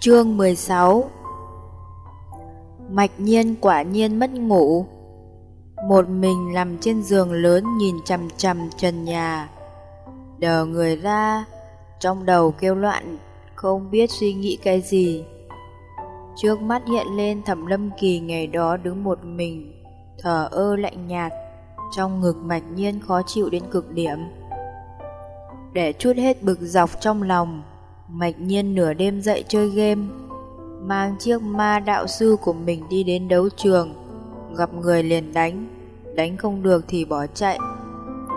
Chương 16 Mạch nhiên quả nhiên mất ngủ. Một mình nằm trên giường lớn nhìn chằm chằm trần nhà. Đờ người ra, Trong đầu kêu loạn, Không biết suy nghĩ cái gì. Trước mắt hiện lên thẩm lâm kỳ ngày đó đứng một mình Thở ơ lạnh nhạt, Trong ngực mạch nhiên khó chịu đến cực điểm. Để chút hết bực dọc trong lòng Mạch nhiên nửa đêm dậy chơi game, Mang chiếc ma đạo sư của mình đi đến đấu trường, Gặp người liền đánh. Đánh không được thì bỏ chạy.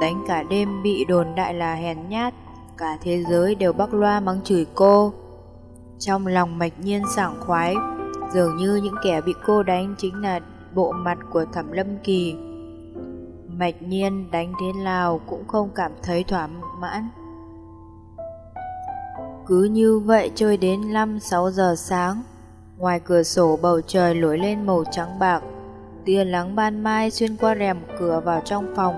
Đánh cả đêm bị đồn đại là hèn nhát, Cả thế giới đều bắc loa mắng chửi cô. Trong lòng mạch nhiên sảng khoái, Dường như những kẻ bị cô đánh chính là bộ mặt của thẩm lâm kỳ. Mạch nhiên đánh thế nào cũng không cảm thấy thỏa mãn cứ như vậy chơi đến 5-6 giờ sáng, Ngoài cửa sổ bầu trời nổi lên màu trắng bạc, Tia nắng ban mai xuyên qua rèm cửa vào trong phòng,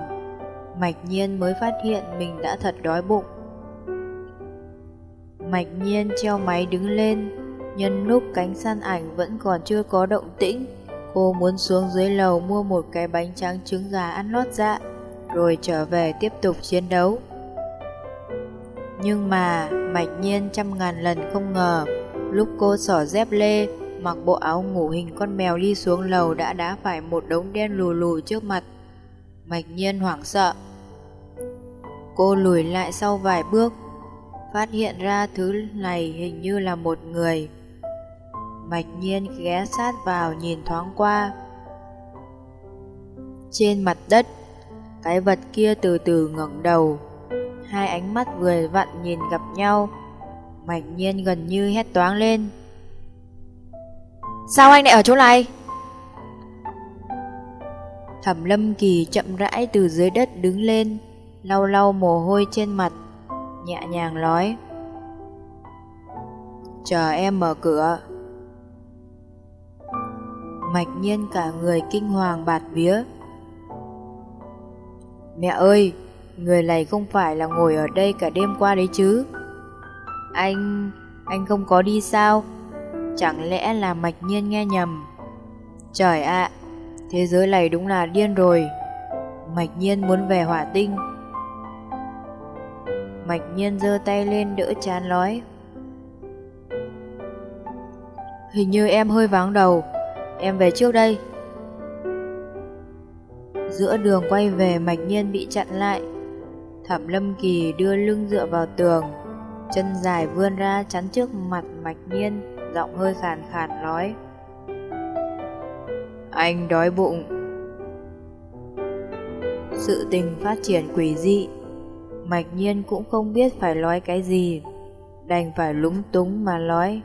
Mạch nhiên mới phát hiện mình đã thật đói bụng. Mạch nhiên treo máy đứng lên, Nhân lúc cánh săn ảnh vẫn còn chưa có động tĩnh, Cô muốn xuống dưới lầu mua một cái bánh tráng trứng gà ăn lót dạ Rồi trở về tiếp tục chiến đấu. Nhưng mà mạch nhiên trăm ngàn lần không ngờ. Lúc cô xỏ dép lê, Mặc bộ áo ngủ hình con mèo đi xuống lầu Đã đá phải một đống đen lù lù trước mặt. Mạch nhiên hoảng sợ. Cô lùi lại sau vài bước, Phát hiện ra thứ này hình như là một người. Mạch nhiên ghé sát vào nhìn thoáng qua. Trên mặt đất, Cái vật kia từ từ ngẩng đầu. Hai ánh mắt vừa vặn nhìn gặp nhau, Mạch nhiên gần như hét toáng lên. Sao anh lại ở chỗ này? Thẩm lâm kỳ chậm rãi từ dưới đất đứng lên, Lau lau mồ hôi trên mặt, Nhẹ nhàng nói, Chờ em mở cửa. Mạch nhiên cả người kinh hoàng bạt vía. Mẹ ơi Người này không phải là ngồi ở đây cả đêm qua đấy chứ. Anh... anh không có đi sao? Chẳng lẽ là mạch nhiên nghe nhầm? Trời ạ, Thế giới này đúng là điên rồi. Mạch nhiên muốn về hỏa tinh. Mạch nhiên giơ tay lên đỡ chán nói Hình như em hơi vắng đầu. Em về trước đây. Giữa đường quay về, mạch nhiên bị chặn lại. Thẩm Lâm Kỳ đưa lưng dựa vào tường, chân dài vươn ra chắn trước mặt Mạch Nhiên, giọng hơi khàn khàn nói. Anh đói bụng. Sự tình phát triển quỷ dị, Mạch Nhiên cũng không biết phải nói cái gì, đành phải lúng túng mà nói.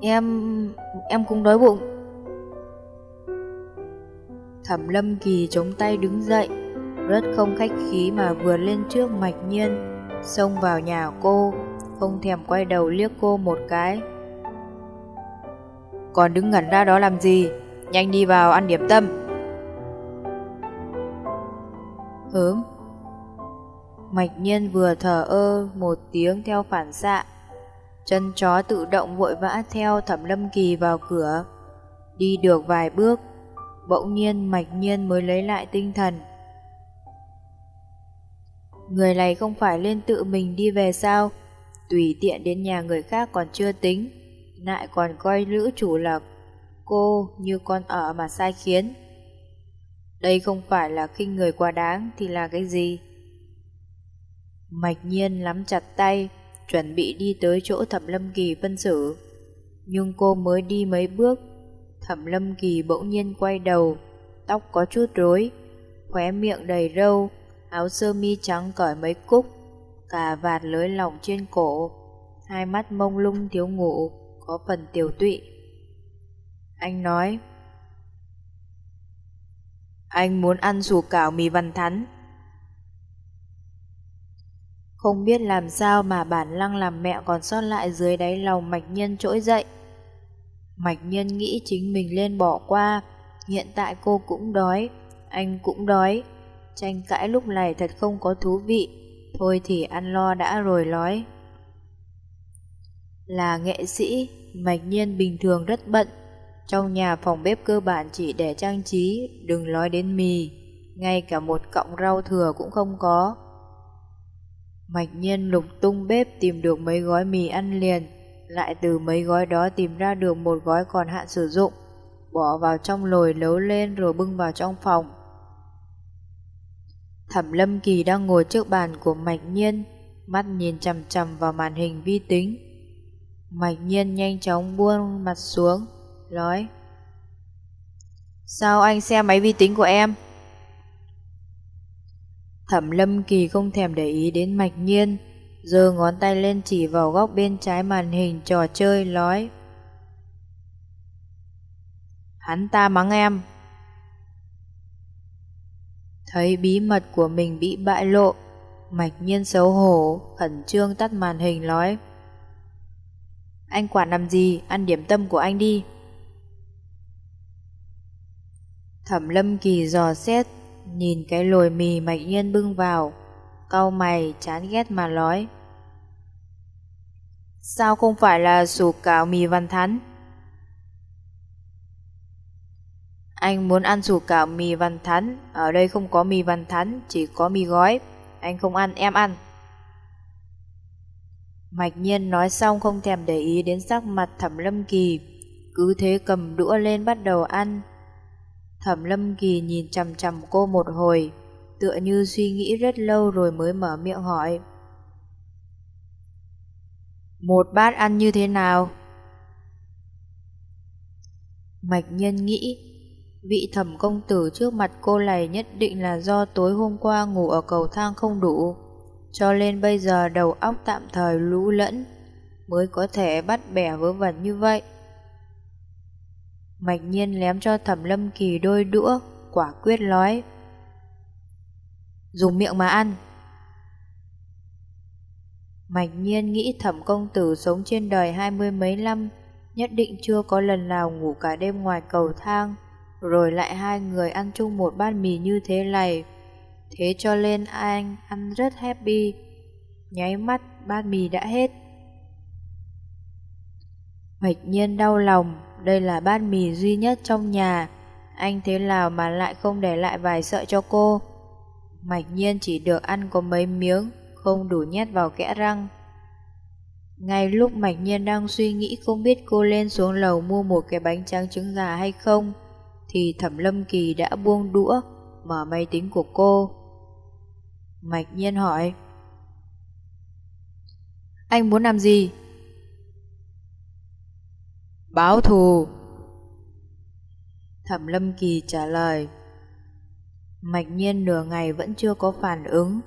Em... em cũng đói bụng. Thẩm Lâm Kỳ chống tay đứng dậy, rất không khách khí mà vừa lên trước mạch nhiên, xông vào nhà cô, không thèm quay đầu liếc cô một cái. Còn đứng ngẩn ra đó làm gì? Nhanh đi vào ăn điểm tâm. Hớm. Mạch nhiên vừa thở ơ một tiếng theo phản xạ. Chân chó tự động vội vã theo thẩm lâm kỳ vào cửa. Đi được vài bước, bỗng nhiên mạch nhiên mới lấy lại tinh thần. Người này không phải lên tự mình đi về sao? Tùy tiện đến nhà người khác còn chưa tính, lại còn coi nữ chủ là cô như con ở mà sai khiến. Đây không phải là khinh người quá đáng thì là cái gì? Mạch nhiên nắm chặt tay, chuẩn bị đi tới chỗ thẩm lâm kỳ phân xử. Nhưng cô mới đi mấy bước, thẩm lâm kỳ bỗng nhiên quay đầu, tóc có chút rối, khóe miệng đầy râu, áo sơ mi trắng cởi mấy cúc, cà vạt lưới lỏng trên cổ, hai mắt mông lung thiếu ngủ, có phần tiểu tụy. Anh nói, anh muốn ăn sủ cảo mì văn thắn. Không biết làm sao mà bản lăng làm mẹ còn sót lại dưới đáy lòng mạch nhân trỗi dậy. Mạch nhân nghĩ chính mình lên bỏ qua, hiện tại cô cũng đói, anh cũng đói, Tranh cãi lúc này thật không có thú vị Thôi thì ăn lo đã rồi nói Là nghệ sĩ, mạch nhiên bình thường rất bận. Trong nhà phòng bếp cơ bản chỉ để trang trí, đừng nói đến mì, ngay cả một cọng rau thừa cũng không có. Mạch nhiên lục tung bếp tìm được mấy gói mì ăn liền, lại từ mấy gói đó tìm ra được một gói còn hạn sử dụng, bỏ vào trong lồi nấu lên rồi bưng vào trong phòng. Thẩm Lâm Kỳ đang ngồi trước bàn của Mạch Nhiên, mắt nhìn chằm chằm vào màn hình vi tính. Mạch Nhiên nhanh chóng buông mặt xuống, nói Sao anh xem máy vi tính của em? Thẩm Lâm Kỳ không thèm để ý đến Mạch Nhiên, giơ ngón tay lên chỉ vào góc bên trái màn hình trò chơi nói Hắn ta mắng em Thấy bí mật của mình bị bại lộ. Mạch nhiên xấu hổ, Khẩn trương tắt màn hình nói, Anh quản làm gì? Ăn điểm tâm của anh đi. Thẩm lâm kỳ dò xét, Nhìn cái lồi mì mạch nhiên bưng vào, Cau mày, chán ghét mà nói, Sao không phải là sủ cảo mì văn thắn? Anh muốn ăn sủi cảo mì văn thắn. Ở đây không có mì văn thắn, Chỉ có mì gói. Anh không ăn, em ăn. Mạch nhiên nói xong không thèm để ý đến sắc mặt thẩm lâm kỳ. Cứ thế cầm đũa lên bắt đầu ăn. Thẩm lâm kỳ nhìn chằm chằm cô một hồi, Tựa như suy nghĩ rất lâu rồi mới mở miệng hỏi. Một bát ăn như thế nào? Mạch nhân nghĩ Vị thẩm công tử trước mặt cô này nhất định là do tối hôm qua ngủ ở cầu thang không đủ, cho nên bây giờ đầu óc tạm thời lũ lẫn, mới có thể bắt bẻ vớ vẩn như vậy. Mạch nhiên lém cho thẩm lâm kỳ đôi đũa, quả quyết nói. Dùng miệng mà ăn. Mạch nhiên nghĩ thẩm công tử sống trên đời hai mươi mấy năm, nhất định chưa có lần nào ngủ cả đêm ngoài cầu thang rồi lại hai người ăn chung một bát mì như thế này. Thế cho nên anh ăn rất happy. Nháy mắt bát mì đã hết. Mạch nhiên đau lòng, đây là bát mì duy nhất trong nhà. Anh thế nào mà lại không để lại vài sợi cho cô? Mạch nhiên chỉ được ăn có mấy miếng, không đủ nhét vào kẽ răng. Ngay lúc Mạch Nhiên đang suy nghĩ không biết cô lên xuống lầu mua một cái bánh tráng trứng gà hay không, thì Thẩm Lâm Kỳ đã buông đũa, mở máy tính của cô. Mạch Nhiên hỏi, Anh muốn làm gì? Báo thù. Thẩm Lâm Kỳ trả lời, Mạch Nhiên nửa ngày vẫn chưa có phản ứng,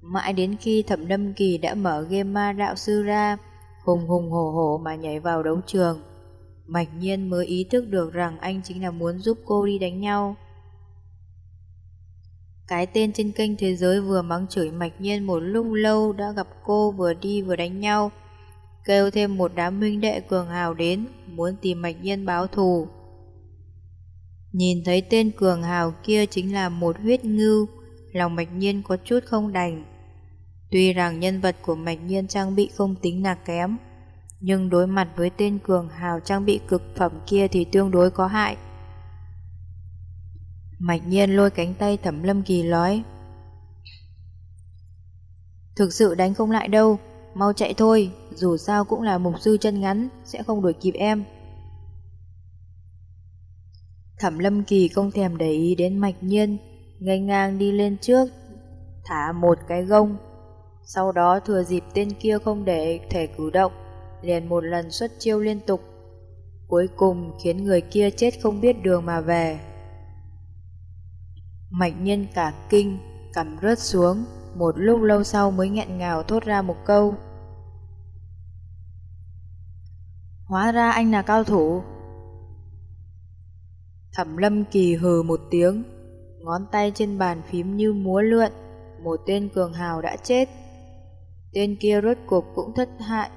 mãi đến khi Thẩm Lâm Kỳ đã mở game ma đạo sư ra, hùng hùng hổ hổ mà nhảy vào đấu trường. Mạch nhiên mới ý thức được rằng anh chính là muốn giúp cô đi đánh nhau. Cái tên trên kênh thế giới vừa mắng chửi mạch nhiên một lúc lâu đã gặp cô vừa đi vừa đánh nhau. Kêu thêm một đám huynh đệ cường hào đến, muốn tìm mạch nhiên báo thù. Nhìn thấy tên cường hào kia chính là một huyết ngưu, lòng mạch nhiên có chút không đành. Tuy rằng nhân vật của mạch nhiên trang bị không tính là kém, nhưng đối mặt với tên cường hào trang bị cực phẩm kia thì tương đối có hại. Mạch nhiên lôi cánh tay thẩm lâm kỳ nói Thực sự đánh không lại đâu, mau chạy thôi, dù sao cũng là mục sư chân ngắn, sẽ không đuổi kịp em. Thẩm lâm kỳ không thèm để ý đến mạch nhiên, ngay ngang đi lên trước, thả một cái gông. Sau đó thừa dịp tên kia không để thể cử động, liền một lần xuất chiêu liên tục. Cuối cùng khiến người kia chết không biết đường mà về. Mạch nhân cả kinh, cầm rớt xuống, một lúc lâu sau mới nghẹn ngào thốt ra một câu. Hóa ra anh là cao thủ. Thẩm lâm kỳ hừ một tiếng, ngón tay trên bàn phím như múa lượn, một tên cường hào đã chết. Tên kia rốt cuộc cũng thất hại,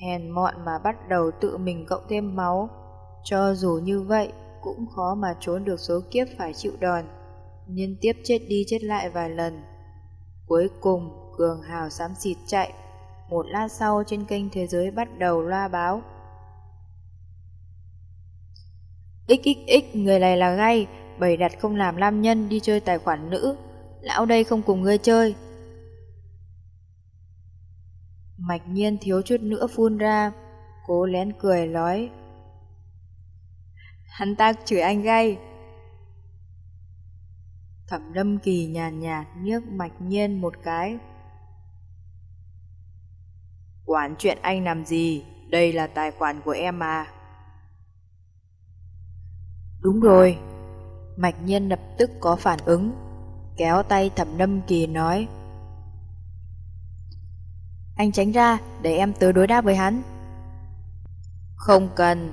hèn mọn mà bắt đầu tự mình cộng thêm máu. Cho dù như vậy, cũng khó mà trốn được số kiếp phải chịu đòn, liên tiếp chết đi chết lại vài lần. Cuối cùng, Cường Hào xám xịt chạy, Một lát sau trên kênh Thế giới bắt đầu loa báo. XXX người này là gay, bày đặt không làm nam nhân đi chơi tài khoản nữ. Lão đây không cùng ngươi chơi. Mạch nhiên thiếu chút nữa phun ra, cố lén cười nói. Hắn ta chửi anh gay. Thẩm lâm kỳ nhàn nhạt, nhạt nhước mạch nhiên một cái. Quản chuyện anh làm gì? Đây là tài khoản của em mà. Đúng rồi. Mạch nhiên lập tức có phản ứng. Kéo tay thẩm lâm kỳ nói. Anh tránh ra để em tới đối đáp với hắn. Không cần.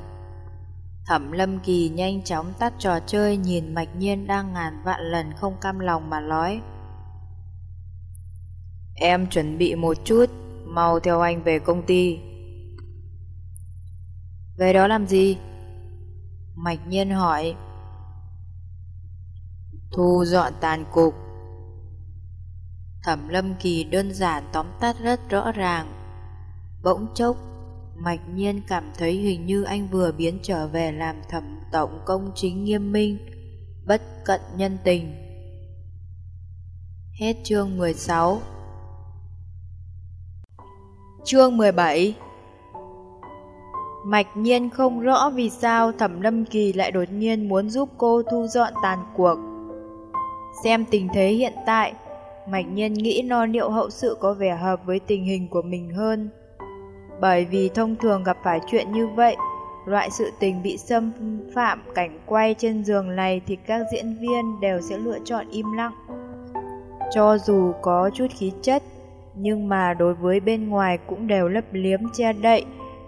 Thẩm lâm kỳ nhanh chóng tắt trò chơi nhìn mạch nhiên đang ngàn vạn lần không cam lòng mà nói. Em chuẩn bị một chút, mau theo anh về công ty. Về đó làm gì? Mạch nhiên hỏi. Thu dọn tàn cục. Thẩm lâm kỳ đơn giản tóm tắt rất rõ ràng. Bỗng chốc, Mạch nhiên cảm thấy hình như anh vừa biến trở về làm thẩm tổng công chính nghiêm minh, bất cận nhân tình. Hết chương 16 Chương 17 Mạch nhiên không rõ vì sao Thẩm Lâm Kỳ lại đột nhiên muốn giúp cô thu dọn tàn cuộc. Xem tình thế hiện tại, Mạch nhân nghĩ no liệu hậu sự có vẻ hợp với tình hình của mình hơn. Bởi vì thông thường gặp phải chuyện như vậy, loại sự tình bị xâm phạm cảnh quay trên giường này thì các diễn viên đều sẽ lựa chọn im lặng. Cho dù có chút khí chất, nhưng mà đối với bên ngoài cũng đều lấp liếm che đậy,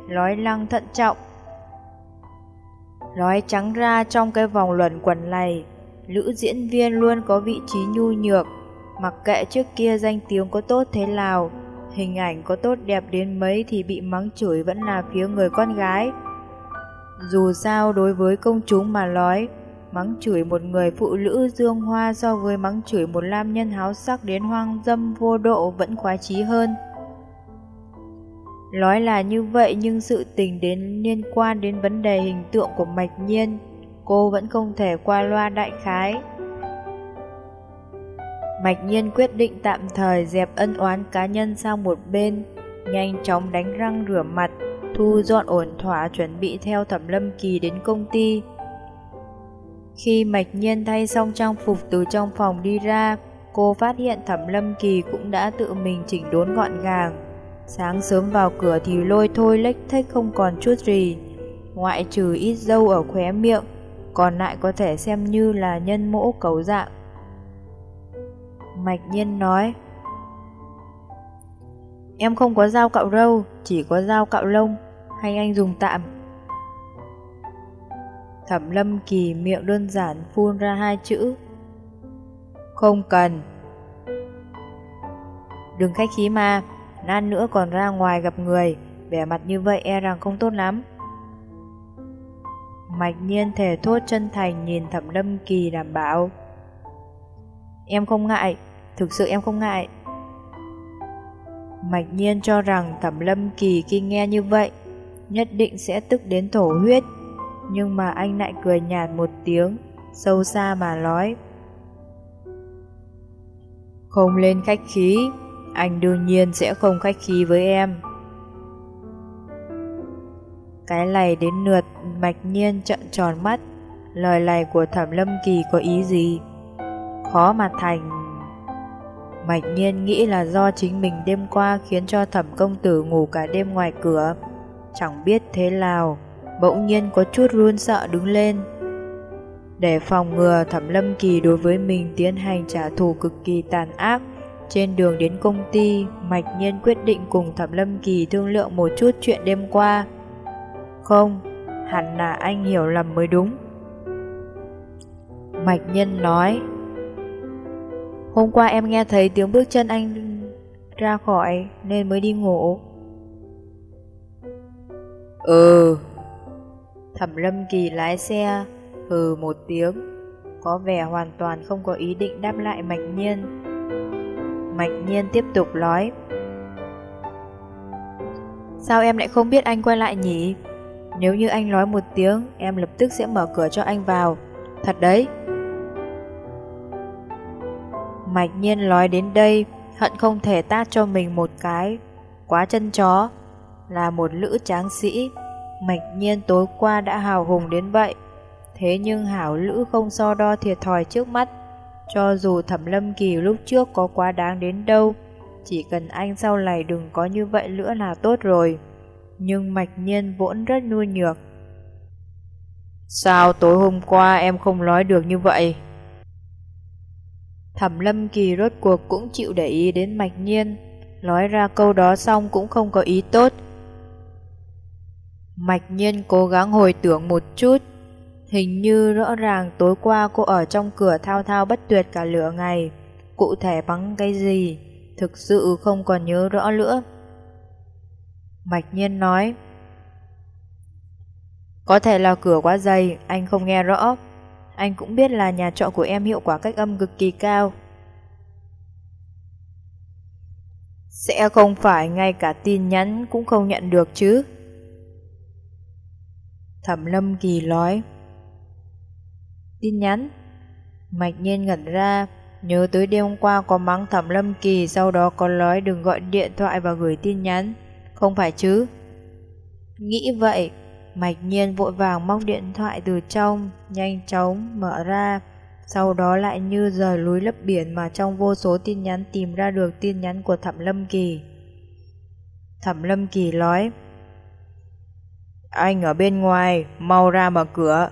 nói lăng thận trọng. Nói trắng ra trong cái vòng luẩn quẩn này, nữ diễn viên luôn có vị trí nhu nhược, mặc kệ trước kia danh tiếng có tốt thế nào, hình ảnh có tốt đẹp đến mấy thì bị mắng chửi vẫn là phía người con gái. Dù sao đối với công chúng mà nói, mắng chửi một người phụ nữ dương hoa so với mắng chửi một nam nhân háo sắc đến hoang dâm vô độ vẫn khoái chí hơn. Nói là như vậy nhưng sự tình đến liên quan đến vấn đề hình tượng của Mạch Nhiên, cô vẫn không thể qua loa đại khái. Mạch Nhiên quyết định tạm thời dẹp ân oán cá nhân sang một bên, nhanh chóng đánh răng rửa mặt, thu dọn ổn thỏa chuẩn bị theo Thẩm Lâm Kỳ đến công ty. Khi Mạch Nhiên thay xong trang phục từ trong phòng đi ra, cô phát hiện Thẩm Lâm Kỳ cũng đã tự mình chỉnh đốn gọn gàng. Sáng sớm vào cửa thì lôi thôi lếch thếch không còn chút gì, ngoại trừ ít dâu ở khóe miệng, còn lại có thể xem như là nhân mẫu cấu dạng. Mạch Nhiên nói Em không có dao cạo râu, chỉ có dao cạo lông, hay anh dùng tạm? Thẩm lâm kỳ miệng đơn giản phun ra hai chữ Không cần Đừng khách khí mà Nan nữa còn ra ngoài gặp người Vẻ mặt như vậy e rằng không tốt lắm Mạch nhiên thể thốt chân thành nhìn thẩm lâm kỳ đảm bảo Em không ngại Thực sự em không ngại. Mạch nhiên cho rằng thẩm lâm kỳ khi nghe như vậy, Nhất định sẽ tức đến thổ huyết. Nhưng mà anh lại cười nhạt một tiếng, Sâu xa mà nói, Không lên khách khí, Anh đương nhiên sẽ không khách khí với em. Cái này đến lượt Mạch nhiên trợn tròn mắt, Lời này của thẩm lâm kỳ có ý gì? Khó mà thành. Mạch nhiên nghĩ là do chính mình đêm qua khiến cho thẩm công tử ngủ cả đêm ngoài cửa. Chẳng biết thế nào, bỗng nhiên có chút run sợ đứng lên. Để phòng ngừa thẩm lâm kỳ đối với mình tiến hành trả thù cực kỳ tàn ác, trên đường đến công ty, Mạch Nhiên quyết định cùng Thẩm Lâm Kỳ thương lượng một chút chuyện đêm qua. Không, hẳn là anh hiểu lầm mới đúng. Mạch Nhiên nói, Hôm qua em nghe thấy tiếng bước chân anh ra khỏi nên mới đi ngủ. Ừ. Thẩm Lâm Kỳ lái xe, hừ một tiếng, có vẻ hoàn toàn không có ý định đáp lại Mạch Nhiên. Mạch Nhiên tiếp tục nói. Sao em lại không biết anh quay lại nhỉ? Nếu như anh nói một tiếng, em lập tức sẽ mở cửa cho anh vào. Thật đấy. Mạch nhiên nói đến đây, hận không thể tát cho mình một cái. Quá chân chó. Là một lữ tráng sĩ. Mạch nhiên tối qua đã hào hùng đến vậy. Thế nhưng hảo lữ không so đo thiệt thòi trước mắt. Cho dù thẩm lâm kỳ lúc trước có quá đáng đến đâu, chỉ cần anh sau này đừng có như vậy nữa là tốt rồi. Nhưng mạch nhiên vốn rất nuôi nhược. Sao tối hôm qua em không nói được như vậy? Thẩm lâm kỳ rốt cuộc cũng chịu để ý đến mạch nhiên. Nói ra câu đó xong cũng không có ý tốt. Mạch nhiên cố gắng hồi tưởng một chút. Hình như rõ ràng tối qua cô ở trong cửa thao thao bất tuyệt cả lửa ngày. Cụ thể bằng cái gì? Thực sự không còn nhớ rõ nữa. Mạch nhiên nói. Có thể là cửa quá dày, anh không nghe rõ. Anh cũng biết là nhà trọ của em hiệu quả cách âm cực kỳ cao. Sẽ không phải ngay cả tin nhắn cũng không nhận được chứ. Thẩm Lâm Kỳ nói. Tin nhắn? Mạch nhiên ngẩn ra, nhớ tới đêm hôm qua có mắng Thẩm Lâm Kỳ, sau đó có nói đừng gọi điện thoại và gửi tin nhắn. Không phải chứ? Nghĩ vậy, Mạch nhiên vội vàng móc điện thoại từ trong, nhanh chóng mở ra, sau đó lại như rời núi lấp biển mà trong vô số tin nhắn tìm ra được tin nhắn của Thẩm Lâm Kỳ. Thẩm Lâm Kỳ nói, Anh ở bên ngoài, mau ra mở cửa.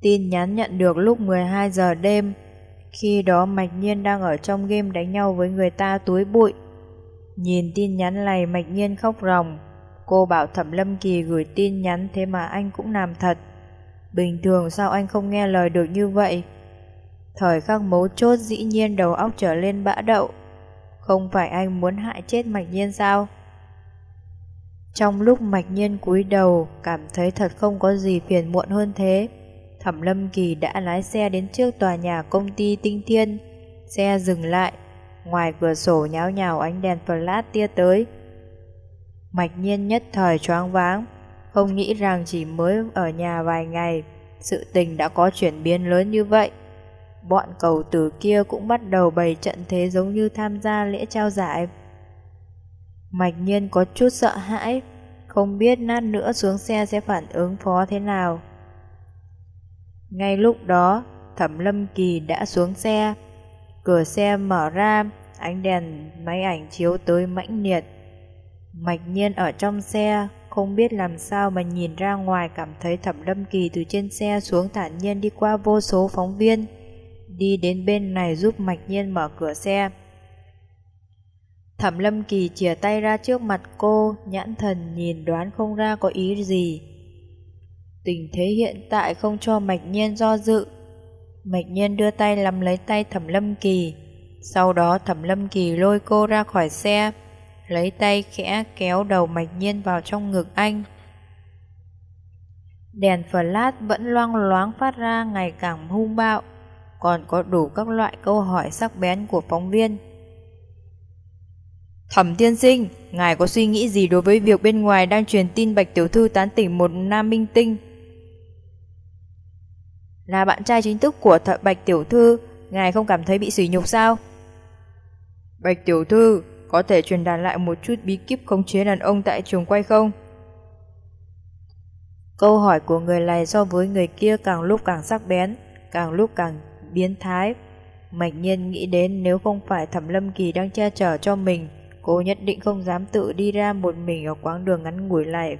Tin nhắn nhận được lúc 12 giờ đêm, khi đó Mạch Nhiên đang ở trong game đánh nhau với người ta túi bụi. Nhìn tin nhắn này Mạch Nhiên khóc ròng, Cô bảo Thẩm Lâm Kỳ gửi tin nhắn thế mà anh cũng làm thật. Bình thường sao anh không nghe lời được như vậy? Thời khắc mấu chốt dĩ nhiên đầu óc trở lên bã đậu. Không phải anh muốn hại chết Mạch Nhiên sao? Trong lúc Mạch Nhiên cúi đầu, cảm thấy thật không có gì phiền muộn hơn thế. Thẩm Lâm Kỳ đã lái xe đến trước tòa nhà công ty Tinh Thiên. Xe dừng lại, ngoài cửa sổ nháo nhào ánh đèn flash tia tới. Mạch nhiên nhất thời choáng váng, không nghĩ rằng chỉ mới ở nhà vài ngày, sự tình đã có chuyển biến lớn như vậy. Bọn cầu tử kia cũng bắt đầu bày trận thế giống như tham gia lễ trao giải. Mạch nhiên có chút sợ hãi, không biết nát nữa xuống xe sẽ phản ứng phó thế nào. Ngay lúc đó, Thẩm Lâm Kỳ đã xuống xe. Cửa xe mở ra, ánh đèn máy ảnh chiếu tới mãnh liệt. Mạch nhiên ở trong xe, không biết làm sao mà nhìn ra ngoài cảm thấy thẩm lâm kỳ từ trên xe xuống thản nhiên đi qua vô số phóng viên. Đi đến bên này giúp mạch nhiên mở cửa xe. Thẩm lâm kỳ chìa tay ra trước mặt cô, nhãn thần nhìn đoán không ra có ý gì. Tình thế hiện tại không cho mạch nhiên do dự. Mạch nhiên đưa tay nắm lấy tay thẩm lâm kỳ. Sau đó thẩm lâm kỳ lôi cô ra khỏi xe lấy tay khẽ kéo đầu mạch nhiên vào trong ngực anh. Đèn flash vẫn loang loáng phát ra ngày càng hung bạo, còn có đủ các loại câu hỏi sắc bén của phóng viên. Thẩm tiên sinh, ngài có suy nghĩ gì đối với việc bên ngoài đang truyền tin Bạch Tiểu Thư tán tỉnh một nam minh tinh? Là bạn trai chính thức của thợ Bạch Tiểu Thư, ngài không cảm thấy bị sỉ nhục sao? Bạch Tiểu Thư, có thể truyền đạt lại một chút bí kíp khống chế đàn ông tại trường quay không? Câu hỏi của người này so với người kia càng lúc càng sắc bén, càng lúc càng biến thái. Mạch nhiên nghĩ đến nếu không phải Thẩm Lâm Kỳ đang che chở cho mình, cô nhất định không dám tự đi ra một mình ở quãng đường ngắn ngủi này.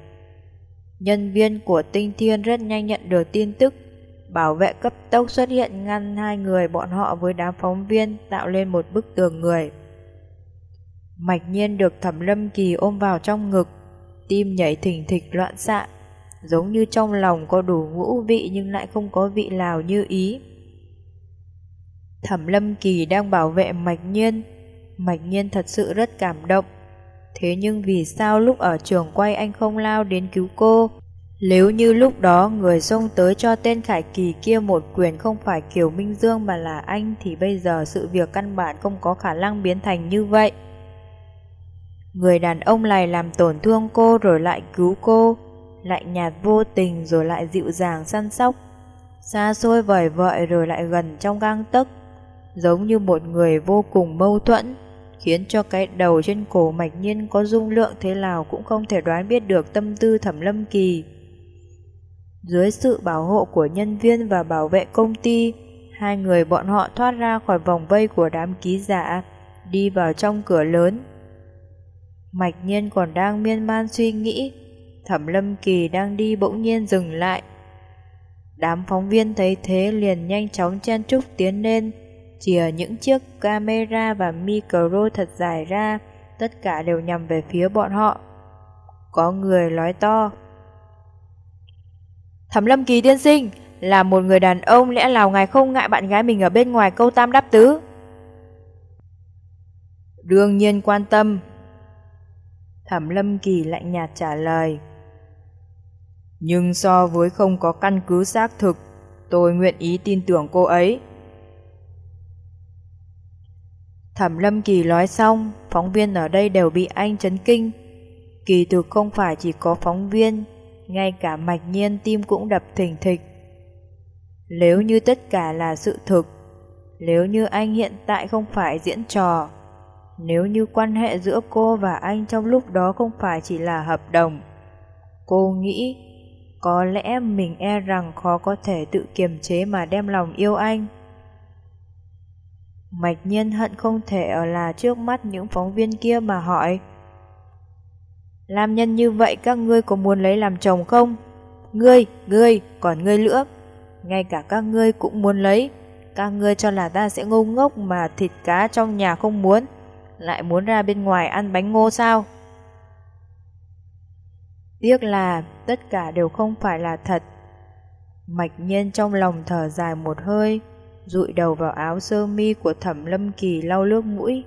Nhân viên của Tinh Thiên rất nhanh nhận được tin tức, bảo vệ cấp tốc xuất hiện ngăn hai người bọn họ với đám phóng viên tạo lên một bức tường người. Mạch nhiên được thẩm lâm kỳ ôm vào trong ngực, tim nhảy thình thịch loạn xạ, giống như trong lòng có đủ ngũ vị nhưng lại không có vị nào như ý. Thẩm lâm kỳ đang bảo vệ mạch nhiên, mạch nhiên thật sự rất cảm động. Thế nhưng vì sao lúc ở trường quay anh không lao đến cứu cô? Nếu như lúc đó người xông tới cho tên Khải Kỳ kia một quyền không phải Kiều Minh Dương mà là anh thì bây giờ sự việc căn bản không có khả năng biến thành như vậy. Người đàn ông này làm tổn thương cô rồi lại cứu cô, lạnh nhạt vô tình rồi lại dịu dàng săn sóc, xa xôi vời vợi rồi lại gần trong gang tấc, giống như một người vô cùng mâu thuẫn, khiến cho cái đầu trên cổ mạch nhiên có dung lượng thế nào cũng không thể đoán biết được tâm tư thẩm lâm kỳ. Dưới sự bảo hộ của nhân viên và bảo vệ công ty, hai người bọn họ thoát ra khỏi vòng vây của đám ký giả, đi vào trong cửa lớn. Mạch nhiên còn đang miên man suy nghĩ, thẩm lâm kỳ đang đi bỗng nhiên dừng lại. Đám phóng viên thấy thế liền nhanh chóng chen trúc tiến lên, chìa những chiếc camera và micro thật dài ra, tất cả đều nhằm về phía bọn họ. Có người nói to. Thẩm lâm kỳ tiên sinh, là một người đàn ông lẽ nào ngài không ngại bạn gái mình ở bên ngoài câu tam đáp tứ? Đương nhiên quan tâm. Thẩm lâm kỳ lạnh nhạt trả lời. Nhưng so với không có căn cứ xác thực, tôi nguyện ý tin tưởng cô ấy. Thẩm Lâm Kỳ nói xong, phóng viên ở đây đều bị anh chấn kinh. Kỳ thực không phải chỉ có phóng viên, ngay cả mạch nhiên tim cũng đập thình thịch. Nếu như tất cả là sự thực, nếu như anh hiện tại không phải diễn trò, nếu như quan hệ giữa cô và anh trong lúc đó không phải chỉ là hợp đồng, cô nghĩ có lẽ mình e rằng khó có thể tự kiềm chế mà đem lòng yêu anh. Mạch nhiên hận không thể ở là trước mắt những phóng viên kia mà hỏi. Làm nhân như vậy các ngươi có muốn lấy làm chồng không? Ngươi, ngươi, còn ngươi nữa. Ngay cả các ngươi cũng muốn lấy. Các ngươi cho là ta sẽ ngu ngốc mà thịt cá trong nhà không muốn. Lại muốn ra bên ngoài ăn bánh ngô sao? Tiếc là tất cả đều không phải là thật. Mạch nhiên trong lòng thở dài một hơi rụi đầu vào áo sơ mi của thẩm lâm kỳ lau nước mũi.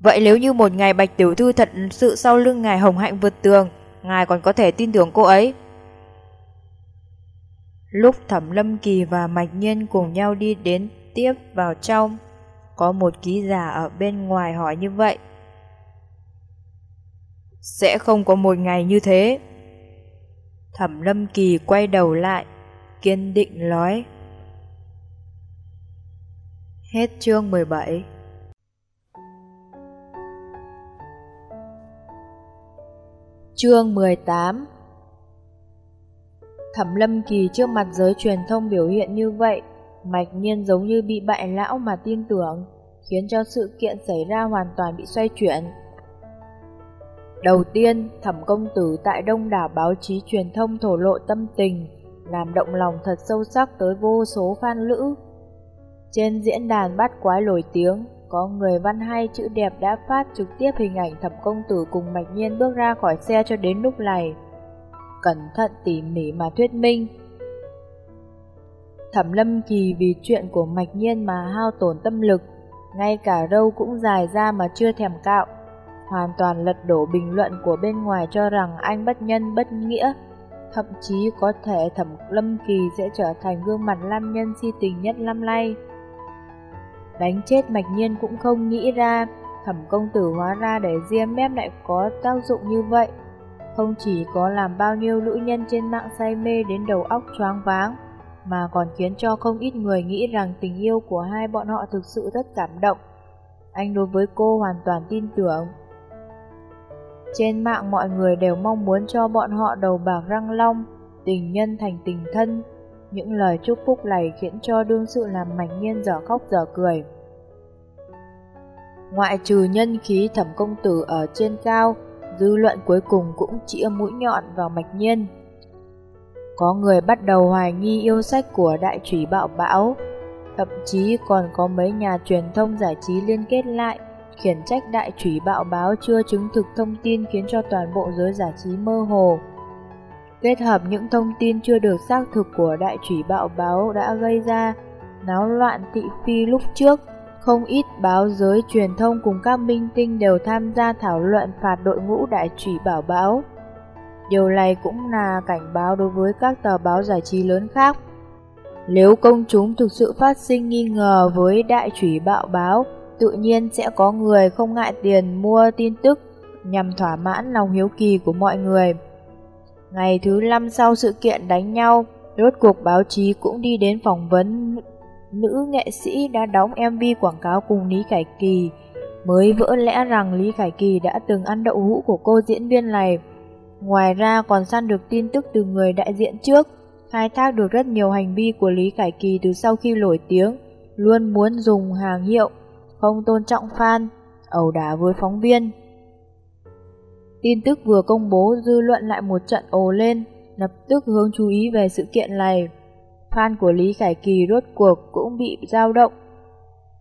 Vậy nếu như một ngày Bạch Tiểu Thư thật sự sau lưng ngài hồng hạnh vượt tường, ngài còn có thể tin tưởng cô ấy? Lúc Thẩm Lâm Kỳ và Mạch Nhiên cùng nhau đi đến tiếp vào trong, có một ký giả ở bên ngoài hỏi như vậy. Sẽ không có một ngày như thế. Thẩm Lâm Kỳ quay đầu lại, kiên định nói. Hết chương 17 Chương 18 Thẩm Lâm Kỳ trước mặt giới truyền thông biểu hiện như vậy, mạch nhiên giống như bị bại lão mà tin tưởng, khiến cho sự kiện xảy ra hoàn toàn bị xoay chuyển. Đầu tiên, thẩm công tử tại đông đảo báo chí truyền thông thổ lộ tâm tình, làm động lòng thật sâu sắc tới vô số fan lữ. Trên diễn đàn bắt quái nổi tiếng, có người văn hay chữ đẹp đã phát trực tiếp hình ảnh thẩm công tử cùng mạch nhiên bước ra khỏi xe cho đến lúc này. Cẩn thận tỉ mỉ mà thuyết minh. Thẩm lâm kỳ vì chuyện của mạch nhiên mà hao tổn tâm lực, ngay cả râu cũng dài ra mà chưa thèm cạo. Hoàn toàn lật đổ bình luận của bên ngoài cho rằng anh bất nhân bất nghĩa, thậm chí có thể thẩm lâm kỳ sẽ trở thành gương mặt nam nhân si tình nhất năm nay. Đánh chết mạch nhiên cũng không nghĩ ra, thẩm công tử hóa ra để diêm mép lại có tác dụng như vậy. Không chỉ có làm bao nhiêu nữ nhân trên mạng say mê đến đầu óc choáng váng, mà còn khiến cho không ít người nghĩ rằng tình yêu của hai bọn họ thực sự rất cảm động. Anh đối với cô hoàn toàn tin tưởng. Trên mạng mọi người đều mong muốn cho bọn họ đầu bạc răng long, tình nhân thành tình thân. Những lời chúc phúc này khiến cho đương sự làm mạch nhiên dở khóc dở cười. Ngoại trừ nhân khí thẩm công tử ở trên cao, dư luận cuối cùng cũng chĩa mũi nhọn vào mạch nhiên. Có người bắt đầu hoài nghi yêu sách của đại trùy bạo bão, thậm chí còn có mấy nhà truyền thông giải trí liên kết lại khiển trách đại trùy bạo báo chưa chứng thực thông tin khiến cho toàn bộ giới giải trí mơ hồ. Kết hợp những thông tin chưa được xác thực của đại trùy bạo báo đã gây ra náo loạn thị phi lúc trước. Không ít báo giới truyền thông cùng các minh tinh đều tham gia thảo luận phạt đội ngũ đại trùy bảo báo. Điều này cũng là cảnh báo đối với các tờ báo giải trí lớn khác. Nếu công chúng thực sự phát sinh nghi ngờ với đại trùy bạo báo, tự nhiên sẽ có người không ngại tiền mua tin tức nhằm thỏa mãn lòng hiếu kỳ của mọi người. Ngày thứ năm sau sự kiện đánh nhau, rốt cuộc báo chí cũng đi đến phỏng vấn nữ nghệ sĩ đã đóng MV quảng cáo cùng Lý Khải Kỳ. Mới vỡ lẽ rằng Lý Khải Kỳ đã từng ăn đậu hũ của cô diễn viên này. Ngoài ra còn săn được tin tức từ người đại diện trước, khai thác được rất nhiều hành vi của Lý Khải Kỳ từ sau khi nổi tiếng, luôn muốn dùng hàng hiệu, không tôn trọng fan, ẩu đả với phóng viên. Tin tức vừa công bố dư luận lại một trận ồ lên, lập tức hướng chú ý về sự kiện này. Fan của Lý Khải Kỳ rốt cuộc cũng bị dao động.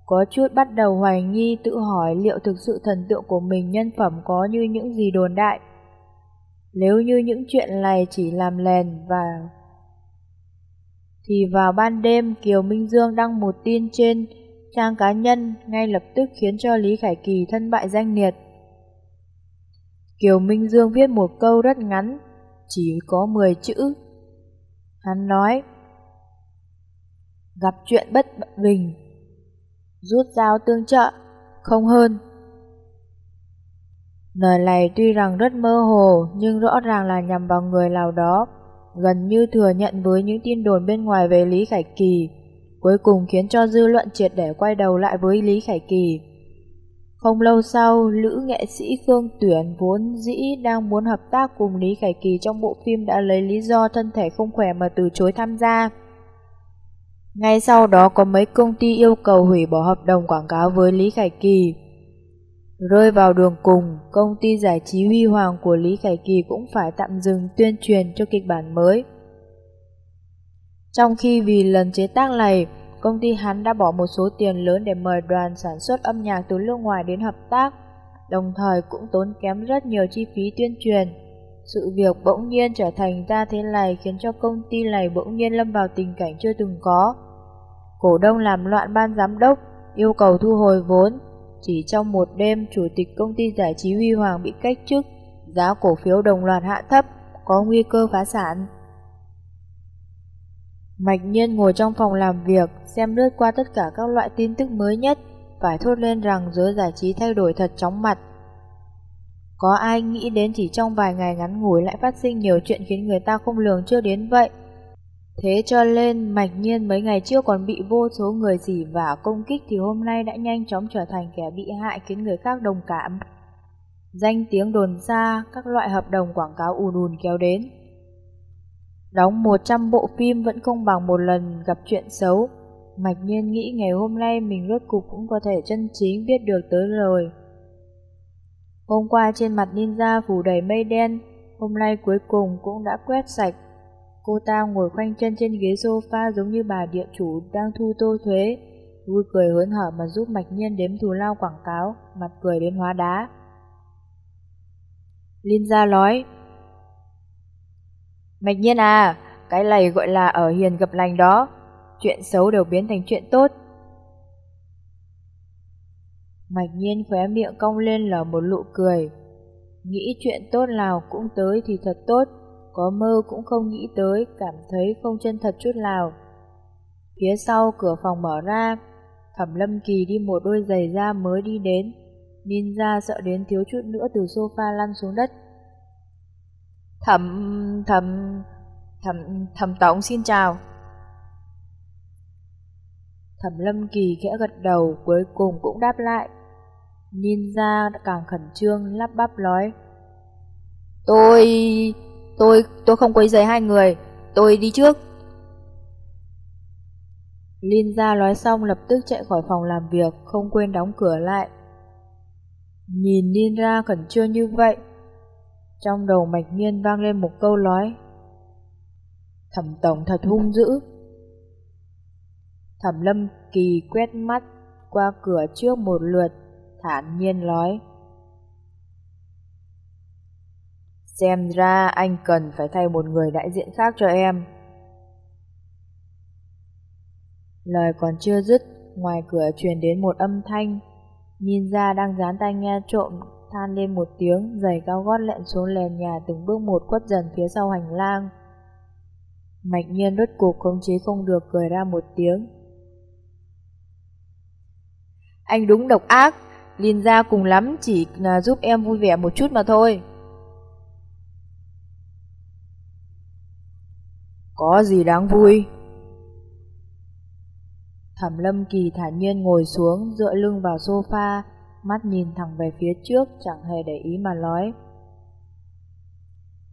Có chút bắt đầu hoài nghi tự hỏi liệu thực sự thần tượng của mình nhân phẩm có như những gì đồn đại. Nếu như những chuyện này chỉ làm lèn và thì vào ban đêm Kiều Minh Dương đăng một tin trên trang cá nhân ngay lập tức khiến cho Lý Khải Kỳ thân bại danh liệt. Kiều Minh Dương viết một câu rất ngắn, chỉ có 10 chữ. Hắn nói, gặp chuyện bất bình, rút dao tương trợ, không hơn. Lời này tuy rằng rất mơ hồ nhưng rõ ràng là nhằm vào người nào đó, gần như thừa nhận với những tin đồn bên ngoài về Lý Khải Kỳ, cuối cùng khiến cho dư luận triệt để quay đầu lại với Lý Khải Kỳ. Không lâu sau, nữ nghệ sĩ Khương Tuyển vốn dĩ đang muốn hợp tác cùng Lý Khải Kỳ trong bộ phim đã lấy lý do thân thể không khỏe mà từ chối tham gia. Ngay sau đó có mấy công ty yêu cầu hủy bỏ hợp đồng quảng cáo với Lý Khải Kỳ. Rơi vào đường cùng, công ty giải trí huy hoàng của Lý Khải Kỳ cũng phải tạm dừng tuyên truyền cho kịch bản mới. Trong khi vì lần chế tác này, công ty hắn đã bỏ một số tiền lớn để mời đoàn sản xuất âm nhạc từ nước ngoài đến hợp tác, đồng thời cũng tốn kém rất nhiều chi phí tuyên truyền. Sự việc bỗng nhiên trở thành ra thế này khiến cho công ty này bỗng nhiên lâm vào tình cảnh chưa từng có. Cổ đông làm loạn ban giám đốc, yêu cầu thu hồi vốn. Chỉ trong một đêm, chủ tịch công ty giải trí Huy Hoàng bị cách chức, giá cổ phiếu đồng loạt hạ thấp, có nguy cơ phá sản. Mạch nhiên ngồi trong phòng làm việc, xem lướt qua tất cả các loại tin tức mới nhất, phải thốt lên rằng giới giải trí thay đổi thật chóng mặt. Có ai nghĩ đến chỉ trong vài ngày ngắn ngủi lại phát sinh nhiều chuyện khiến người ta không lường chưa đến vậy? Thế cho nên mạch nhiên mấy ngày trước còn bị vô số người dỉ vả công kích thì hôm nay đã nhanh chóng trở thành kẻ bị hại khiến người khác đồng cảm. Danh tiếng đồn xa, các loại hợp đồng quảng cáo ùn ùn kéo đến. Đóng 100 bộ phim vẫn không bằng một lần gặp chuyện xấu. Mạch nhiên nghĩ ngày hôm nay mình rốt cục cũng có thể chân chính biết được tới rồi. Hôm qua trên mặt ninja phủ đầy mây đen, hôm nay cuối cùng cũng đã quét sạch. Cô ta ngồi khoanh chân trên ghế sofa giống như bà địa chủ đang thu tô thuế, vui cười hớn hở mà giúp Mạch Nhiên đếm thù lao quảng cáo, mặt cười đến hóa đá. Linda nói, Mạch Nhiên à, cái này gọi là ở hiền gặp lành đó, chuyện xấu đều biến thành chuyện tốt. Mạch Nhiên khóe miệng cong lên là một nụ cười. Nghĩ chuyện tốt nào cũng tới thì thật tốt, có mơ cũng không nghĩ tới, cảm thấy không chân thật chút nào. Phía sau cửa phòng mở ra, Thẩm Lâm Kỳ đi một đôi giày da mới đi đến. Ninja sợ đến thiếu chút nữa từ sofa lăn xuống đất. Thẩm... thẩm... thẩm... thẩm tổng xin chào. Thẩm Lâm Kỳ khẽ gật đầu cuối cùng cũng đáp lại. Ninja càng khẩn trương lắp bắp nói. Tôi tôi... tôi không quấy rầy hai người, tôi đi trước. Ninja nói xong lập tức chạy khỏi phòng làm việc, không quên đóng cửa lại. Nhìn Ninja khẩn trương như vậy, trong đầu mạch nhiên vang lên một câu nói. Thẩm tổng thật hung dữ. Thẩm lâm kỳ quét mắt qua cửa trước một lượt, thản nhiên nói. Xem ra anh cần phải thay một người đại diện khác cho em. Lời còn chưa dứt, ngoài cửa truyền đến một âm thanh. Nhìn ra đang dán tay nghe trộm, than lên một tiếng, giày cao gót lẹn xuống lèn nhà từng bước một quất dần phía sau hành lang. Mạch nhiên rốt cuộc không chế không được cười ra một tiếng. anh đúng độc ác, Liên ra cùng lắm chỉ là giúp em vui vẻ một chút mà thôi. Có gì đáng vui? Thẩm Lâm Kỳ thản nhiên ngồi xuống, dựa lưng vào sofa, mắt nhìn thẳng về phía trước, chẳng hề để ý mà nói.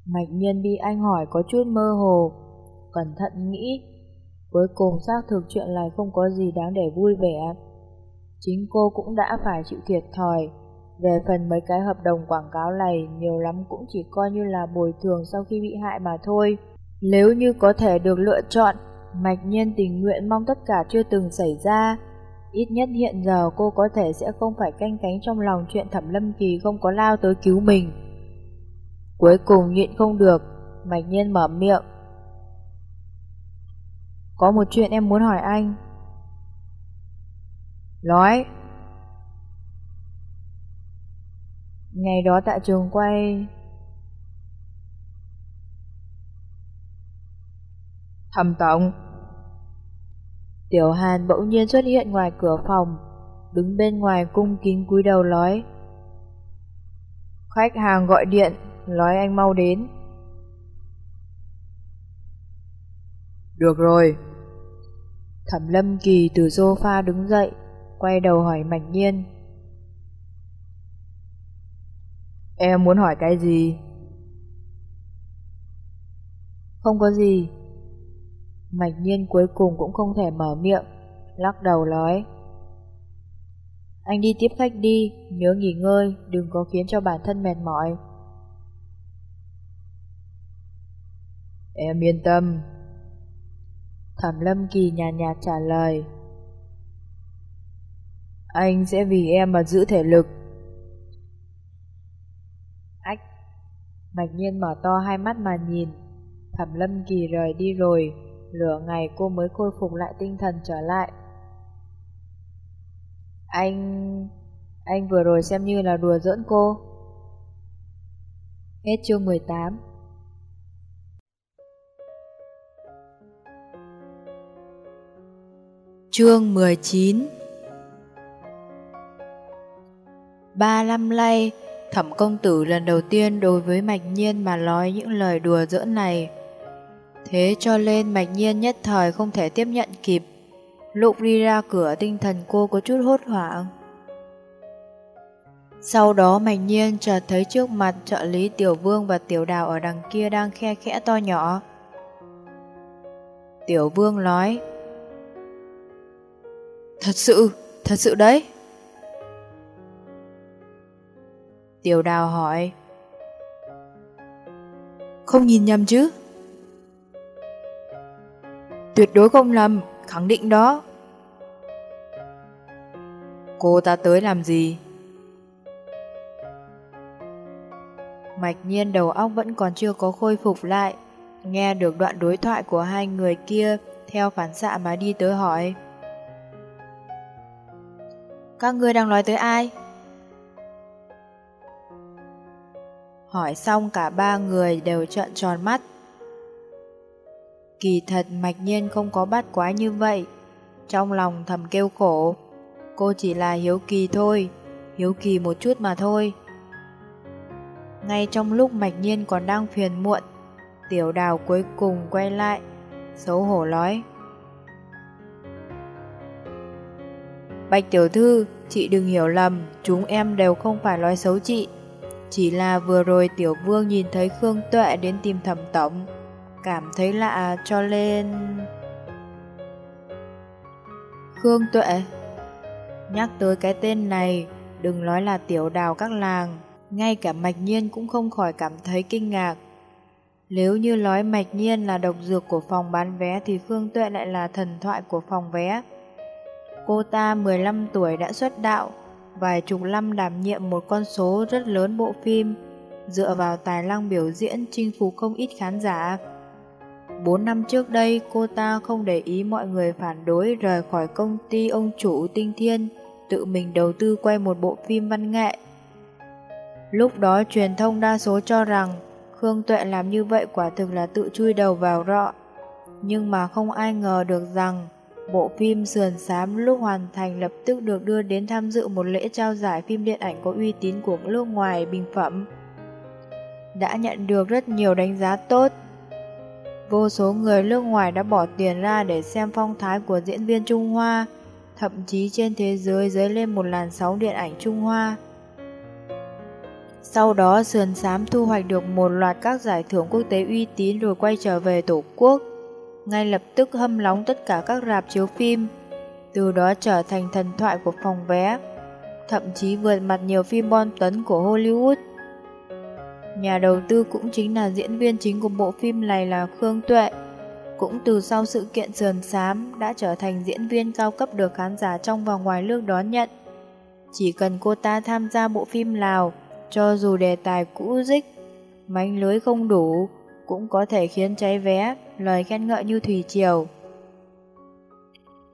Mạch nhiên bị anh hỏi có chút mơ hồ, cẩn thận nghĩ, cuối cùng xác thực chuyện này không có gì đáng để vui vẻ. Chính cô cũng đã phải chịu thiệt thòi, về phần mấy cái hợp đồng quảng cáo này nhiều lắm cũng chỉ coi như là bồi thường sau khi bị hại mà thôi. Nếu như có thể được lựa chọn, Mạch Nhiên tình nguyện mong tất cả chưa từng xảy ra. Ít nhất hiện giờ cô có thể sẽ không phải canh cánh trong lòng chuyện Thẩm Lâm Kỳ không có lao tới cứu mình. Cuối cùng nhịn không được, Mạch Nhiên mở miệng. Có một chuyện em muốn hỏi anh. Nói. Ngày đó tại trường quay... Thẩm Tổng Tiểu Hàn bỗng nhiên xuất hiện ngoài cửa phòng, đứng bên ngoài cung kính cúi đầu nói. Khách hàng gọi điện, nói anh mau đến. Được rồi. Thẩm Lâm Kỳ từ sofa đứng dậy, quay đầu hỏi Mạch Nhiên. Em muốn hỏi cái gì? Không có gì. Mạch Nhiên cuối cùng cũng không thể mở miệng, lắc đầu nói. Anh đi tiếp khách đi, nhớ nghỉ ngơi, đừng có khiến cho bản thân mệt mỏi. Em yên tâm. Thẩm Lâm Kỳ nhàn nhạt, nhạt trả lời. Anh sẽ vì em mà giữ thể lực. Ách. Mạch nhiên mở to hai mắt mà nhìn. Thẩm Lâm Kỳ rời đi rồi. Lửa ngày cô mới khôi phục lại tinh thần trở lại. Anh... Anh vừa rồi xem như là đùa giỡn cô. Hết chương 18 Chương 19 Ba năm nay, thẩm công tử lần đầu tiên đối với Mạch Nhiên mà nói những lời đùa giỡn này. Thế cho nên Mạch Nhiên nhất thời không thể tiếp nhận kịp. Lúc đi ra cửa tinh thần cô có chút hốt hoảng. Sau đó Mạch Nhiên chợt thấy trước mặt trợ lý Tiểu Vương và Tiểu Đào ở đằng kia đang khe khẽ to nhỏ. Tiểu Vương nói Thật sự, thật sự đấy. Tiểu Đào hỏi Không nhìn nhầm chứ? Tuyệt đối không lầm, khẳng định đó. Cô ta tới làm gì? Mạch nhiên đầu óc vẫn còn chưa có khôi phục lại. Nghe được đoạn đối thoại của hai người kia, theo phản xạ mà đi tới hỏi. Các người đang nói tới ai? Hỏi xong cả ba người đều trợn tròn mắt. Kỳ thật mạch nhiên không có bắt quái như vậy. Trong lòng thầm kêu khổ. Cô chỉ là hiếu kỳ thôi, hiếu kỳ một chút mà thôi. Ngay trong lúc mạch nhiên còn đang phiền muộn, tiểu đào cuối cùng quay lại, xấu hổ nói. Bạch tiểu thư, chị đừng hiểu lầm, chúng em đều không phải nói xấu chị. Chỉ là vừa rồi tiểu vương nhìn thấy Khương Tuệ đến tìm thẩm tổng, cảm thấy lạ cho nên... Khương Tuệ Nhắc tới cái tên này, đừng nói là tiểu đào các làng, ngay cả mạch nhiên cũng không khỏi cảm thấy kinh ngạc. Nếu như nói mạch nhiên là độc dược của phòng bán vé thì Khương Tuệ lại là thần thoại của phòng vé. Cô ta 15 tuổi đã xuất đạo, vài chục năm đảm nhiệm một con số rất lớn bộ phim, dựa vào tài năng biểu diễn chinh phục không ít khán giả. 4 năm trước đây, cô ta không để ý mọi người phản đối rời khỏi công ty ông chủ Tinh Thiên, tự mình đầu tư quay một bộ phim văn nghệ. Lúc đó truyền thông đa số cho rằng Khương Tuệ làm như vậy quả thực là tự chui đầu vào rọ. Nhưng mà không ai ngờ được rằng Bộ phim Sườn Xám lúc hoàn thành lập tức được đưa đến tham dự một lễ trao giải phim điện ảnh có uy tín của nước ngoài bình phẩm. Đã nhận được rất nhiều đánh giá tốt. Vô số người nước ngoài đã bỏ tiền ra để xem phong thái của diễn viên Trung Hoa, thậm chí trên thế giới dấy lên một làn sóng điện ảnh Trung Hoa. Sau đó Sườn sám thu hoạch được một loạt các giải thưởng quốc tế uy tín rồi quay trở về Tổ quốc ngay lập tức hâm nóng tất cả các rạp chiếu phim, từ đó trở thành thần thoại của phòng vé, thậm chí vượt mặt nhiều phim bom tấn của Hollywood. Nhà đầu tư cũng chính là diễn viên chính của bộ phim này là Khương Tuệ, cũng từ sau sự kiện sườn xám đã trở thành diễn viên cao cấp được khán giả trong và ngoài nước đón nhận. Chỉ cần cô ta tham gia bộ phim Lào, cho dù đề tài cũ dích, mánh lưới không đủ, cũng có thể khiến cháy vé, lời khen ngợi như thủy triều.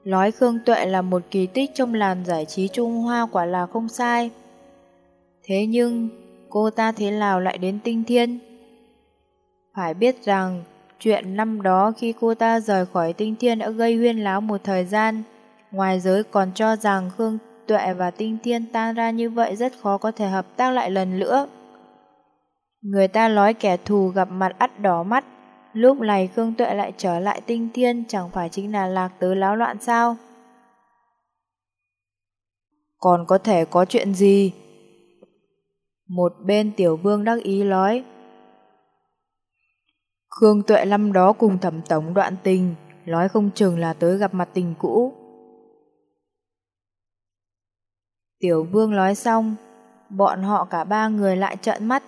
Nói Khương Tuệ là một kỳ tích trong làn giải trí Trung Hoa quả là không sai. Thế nhưng, cô ta thế nào lại đến tinh thiên? Phải biết rằng, chuyện năm đó khi cô ta rời khỏi tinh thiên đã gây huyên láo một thời gian. Ngoài giới còn cho rằng Khương Tuệ và tinh thiên tan ra như vậy rất khó có thể hợp tác lại lần nữa. Người ta nói kẻ thù gặp mặt ắt đỏ mắt, lúc này Khương Tuệ lại trở lại tinh thiên chẳng phải chính là lạc tứ láo loạn sao? Còn có thể có chuyện gì? Một bên tiểu vương đắc ý nói. Khương Tuệ năm đó cùng thẩm tổng đoạn tình, nói không chừng là tới gặp mặt tình cũ. Tiểu vương nói xong, bọn họ cả ba người lại trợn mắt,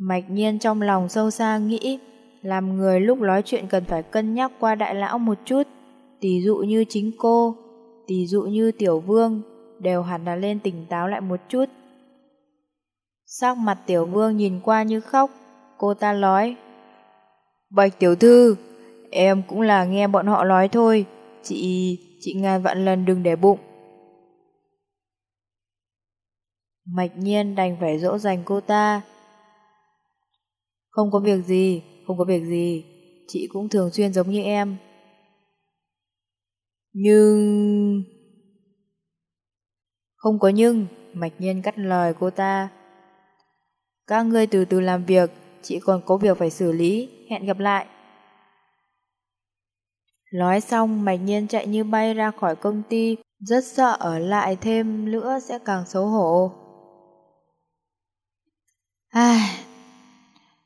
Mạch nhiên trong lòng sâu xa nghĩ, làm người lúc nói chuyện cần phải cân nhắc qua đại lão một chút, tỷ dụ như chính cô, tỷ dụ như tiểu vương, đều hẳn là lên tỉnh táo lại một chút. Sắc mặt tiểu vương nhìn qua như khóc, cô ta nói, Bạch tiểu thư, em cũng là nghe bọn họ nói thôi, chị, chị ngàn vạn lần đừng để bụng. Mạch nhiên đành phải dỗ dành cô ta, không có việc gì, không có việc gì, chị cũng thường xuyên giống như em. Nhưng... Không có nhưng, Mạch Nhiên cắt lời cô ta. Các ngươi từ từ làm việc, chị còn có việc phải xử lý, hẹn gặp lại. Nói xong, Mạch Nhiên chạy như bay ra khỏi công ty, rất sợ ở lại thêm nữa sẽ càng xấu hổ. Ai,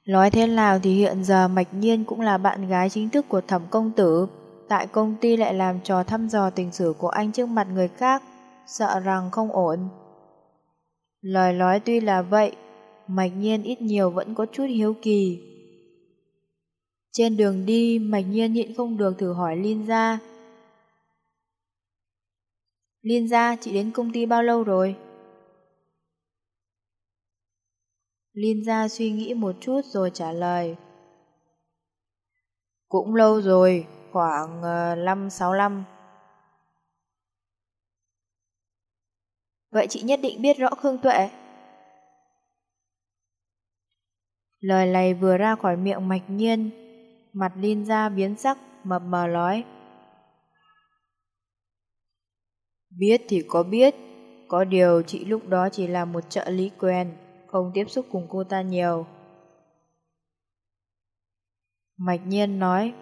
Nói thế nào thì hiện giờ Mạch Nhiên cũng là bạn gái chính thức của thẩm công tử, tại công ty lại làm trò thăm dò tình sử của anh trước mặt người khác, sợ rằng không ổn. Lời nói tuy là vậy, Mạch Nhiên ít nhiều vẫn có chút hiếu kỳ. Trên đường đi, Mạch Nhiên nhịn không được thử hỏi Linh Gia. Liên gia, chị đến công ty bao lâu rồi? Liên Gia suy nghĩ một chút rồi trả lời. Cũng lâu rồi, khoảng ờ, uh, 5-6 năm. Vậy chị nhất định biết rõ Khương Tuệ. Lời này vừa ra khỏi miệng mạch nhiên, mặt Linh ra biến sắc, mập mờ nói. Biết thì có biết, có điều chị lúc đó chỉ là một trợ lý quen không tiếp xúc cùng cô ta nhiều. Mạch nhiên nói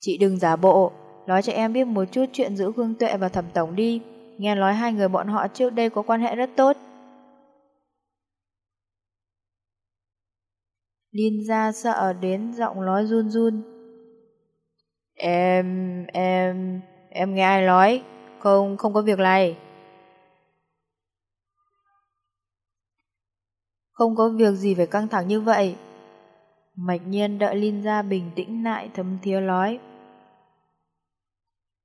Chị đừng giả bộ, nói cho em biết một chút chuyện giữa Khương Tuệ và Thẩm Tổng đi. Nghe nói hai người bọn họ trước đây có quan hệ rất tốt. Linh ra sợ đến giọng nói run run. Em, em, em nghe ai nói, không, không có việc này. Không có việc gì phải căng thẳng như vậy. Mạch nhiên đợi Linh ra bình tĩnh lại thấm thiế nói.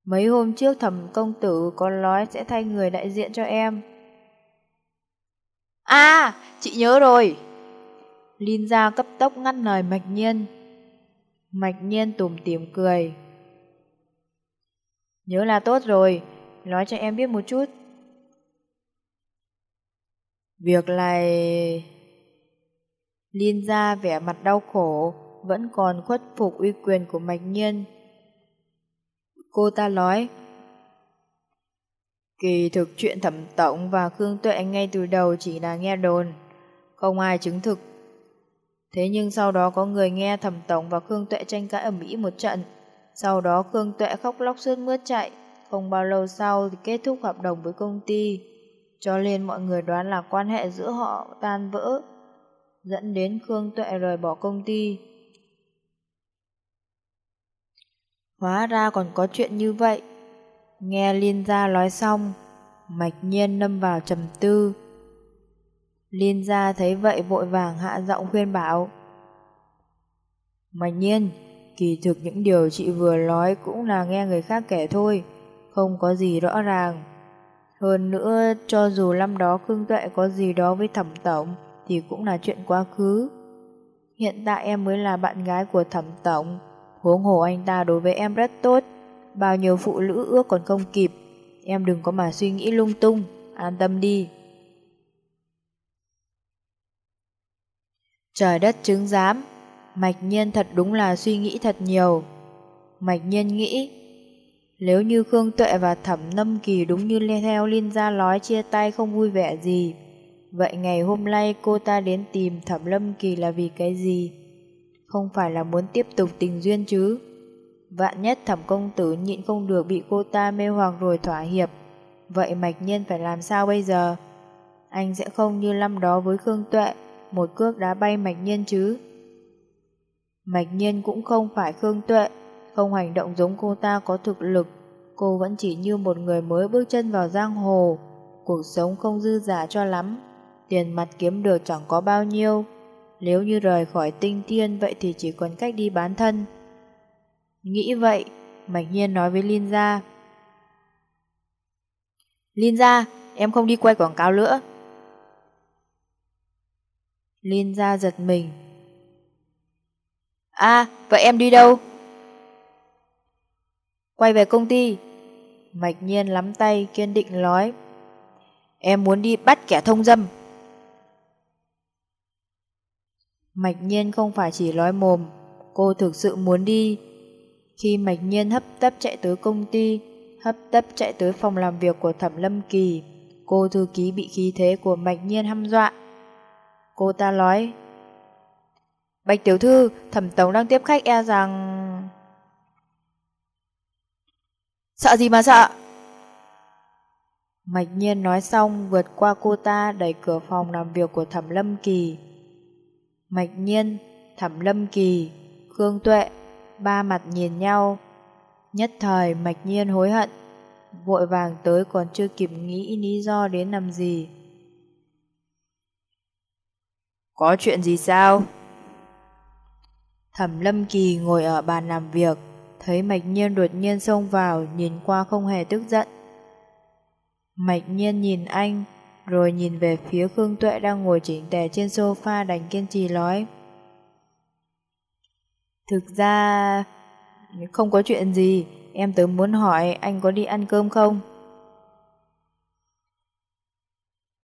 Mấy hôm trước thẩm công tử có nói sẽ thay người đại diện cho em. À, chị nhớ rồi. Lin ra cấp tốc ngắt lời Mạch Nhiên. Mạch Nhiên tủm tỉm cười. Nhớ là tốt rồi, nói cho em biết một chút. Việc này... Lin ra vẻ mặt đau khổ, vẫn còn khuất phục uy quyền của Mạch Nhiên. Cô ta nói, Kỳ thực chuyện thẩm tổng và Khương Tuệ ngay từ đầu chỉ là nghe đồn, không ai chứng thực. Thế nhưng sau đó có người nghe thẩm tổng và Khương Tuệ tranh cãi ở Mỹ một trận, sau đó Khương Tuệ khóc lóc suốt mướt chạy, không bao lâu sau thì kết thúc hợp đồng với công ty, cho nên mọi người đoán là quan hệ giữa họ tan vỡ, dẫn đến Khương Tuệ rời bỏ công ty. Hóa ra còn có chuyện như vậy. Nghe Liên gia nói xong, mạch nhiên lâm vào trầm tư. Liên gia thấy vậy vội vàng hạ giọng khuyên bảo. Mạnh nhiên, kỳ thực những điều chị vừa nói cũng là nghe người khác kể thôi, không có gì rõ ràng. Hơn nữa, cho dù năm đó Khương Tuệ có gì đó với thẩm tổng, thì cũng là chuyện quá khứ. Hiện tại em mới là bạn gái của thẩm tổng, huống hồ anh ta đối với em rất tốt. Bao nhiêu phụ nữ ước còn không kịp, em đừng có mà suy nghĩ lung tung, an tâm đi. Trời đất chứng giám, Mạch Nhiên thật đúng là suy nghĩ thật nhiều. Mạch Nhiên nghĩ, nếu như Khương Tuệ và Thẩm Lâm Kỳ đúng như theo Liên Gia nói chia tay không vui vẻ gì, vậy ngày hôm nay cô ta đến tìm Thẩm Lâm Kỳ là vì cái gì? Không phải là muốn tiếp tục tình duyên chứ? Vạn nhất Thẩm Công Tử nhịn không được bị cô ta mê hoặc rồi thỏa hiệp, vậy Mạch Nhiên phải làm sao bây giờ? Anh sẽ không như năm đó với Khương Tuệ, một cước đá bay Mạch Nhiên chứ? Mạch Nhiên cũng không phải Khương Tuệ, không hành động giống cô ta có thực lực, cô vẫn chỉ như một người mới bước chân vào giang hồ, cuộc sống không dư giả cho lắm, tiền mặt kiếm được chẳng có bao nhiêu. Nếu như rời khỏi tinh thiên vậy thì chỉ còn cách đi bán thân. Nghĩ vậy, Mạch Nhiên nói với Linh Gia. Linh Gia, em không đi quay quảng cáo nữa liên ra giật mình. À, vậy em đi đâu? Quay về công ty. Mạch nhiên lắm tay kiên định nói. Em muốn đi bắt kẻ thông dâm. Mạch nhiên không phải chỉ nói mồm, cô thực sự muốn đi. Khi Mạch nhiên hấp tấp chạy tới công ty, hấp tấp chạy tới phòng làm việc của Thẩm Lâm Kỳ, cô thư ký bị khí thế của Mạch nhiên hăm dọa. Cô ta nói, Bạch tiểu thư, Thẩm Tống đang tiếp khách e rằng... Sợ gì mà sợ? Mạch nhiên nói xong vượt qua cô ta đẩy cửa phòng làm việc của Thẩm Lâm Kỳ. Mạch nhiên, Thẩm Lâm Kỳ, Khương Tuệ, ba mặt nhìn nhau. Nhất thời Mạch nhiên hối hận, vội vàng tới còn chưa kịp nghĩ lý do đến làm gì. Có chuyện gì sao? Thẩm Lâm Kỳ ngồi ở bàn làm việc, thấy Mạch Nhiên đột nhiên xông vào, nhìn qua không hề tức giận. Mạch Nhiên nhìn anh, rồi nhìn về phía Khương Tuệ đang ngồi chỉnh tề trên sofa đành kiên trì nói. Thực ra, không có chuyện gì, em tới muốn hỏi anh có đi ăn cơm không?